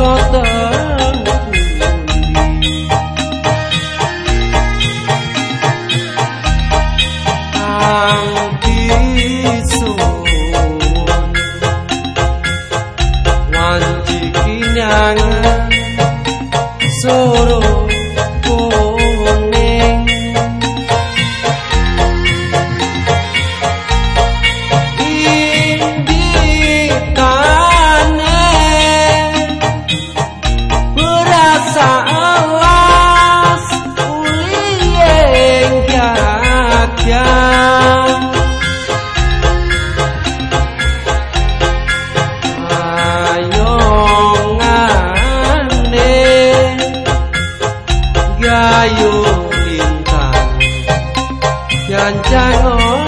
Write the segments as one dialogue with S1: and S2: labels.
S1: corazón. Ayo lintang Dan jangan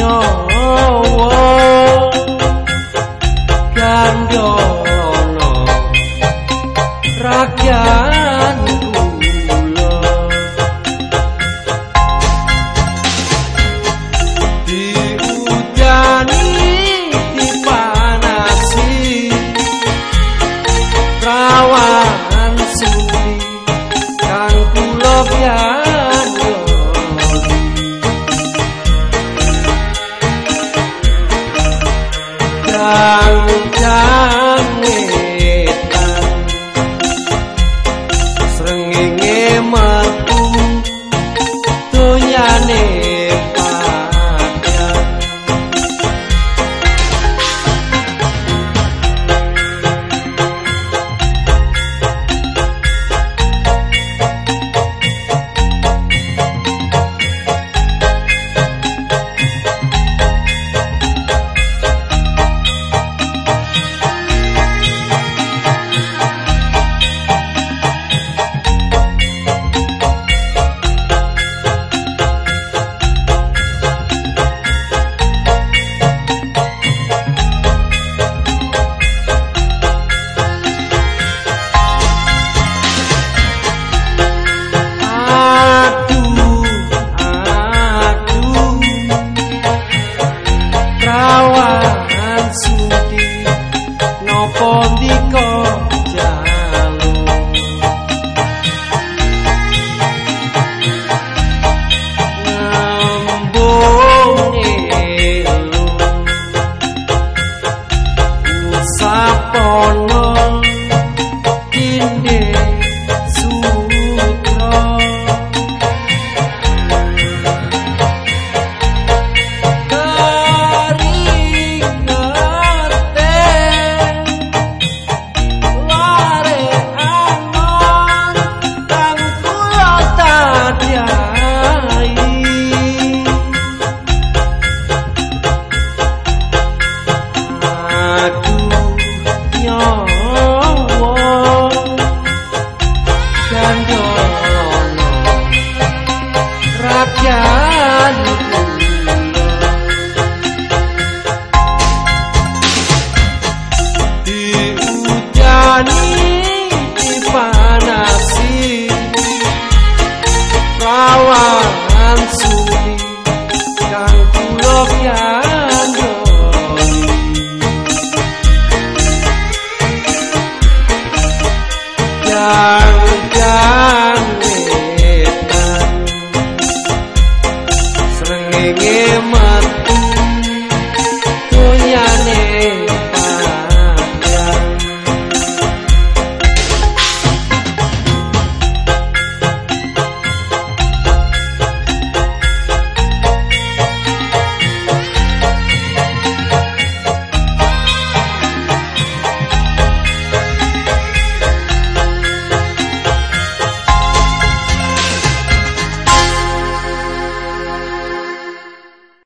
S1: Señor. rakyat. Dihujani dipanasi Rawan sunyi yang pulau yang